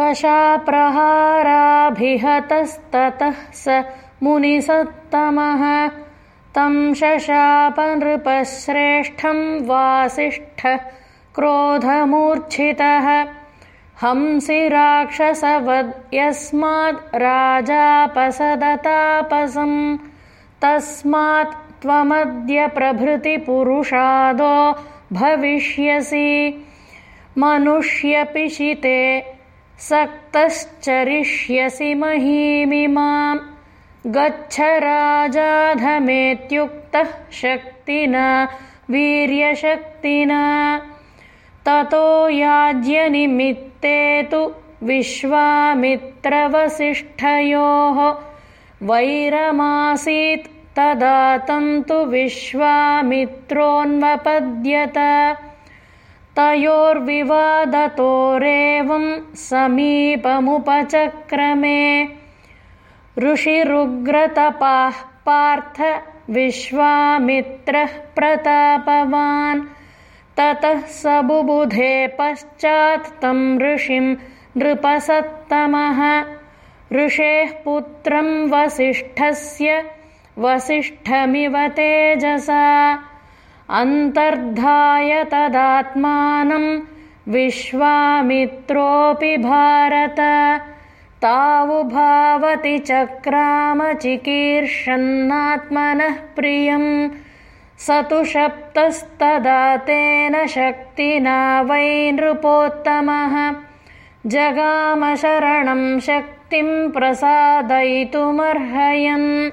कशाप्रहाराभिहतस्ततः स मुनिसत्तमः। तं शशापनृपश्रेष्ठं वासिष्ठ क्रोधमूर्च्छितः। हंसि राक्षसवद्यस्माद् राजापसदतापसम् तस्मात् त्वमद्य प्रभृतिपुरुषादो भविष्यसि। मनुष्यपिशिते सक्तश्चरिष्यसि महीमिमाम् गच्छ राजाधमेत्युक्तः शक्तिना वीर्यशक्तिना। ततो याज्यनिमित्ते तु विश्वामित्रवसिष्ठयोः। वैरमासीत् तदा तन्तु विश्वामित्रोऽन्वपद्यत तयोर्विवादतोरेवं समीपमुपचक्रमे। ऋषिरुग्रतपाः पार्थ विश्वामित्रः प्रतापवान्। ततः स बुबुधे पश्चात् तं ऋषिं नृपसत्तमः। ऋषेः पुत्रं वसिष्ठस्य वसिष्ठमिव तेजसा अन्तर्धाय तदात्मानं विश्वामित्रोऽपि भारत। तावुभावति चक्रामचिकीर्षन्नात्मनः प्रियम् स तु शप्तस्तदा तेन शक्तिना वै नृपोत्तमः। जगामशरणं शक्तिं प्रसादयितुमर्हयन्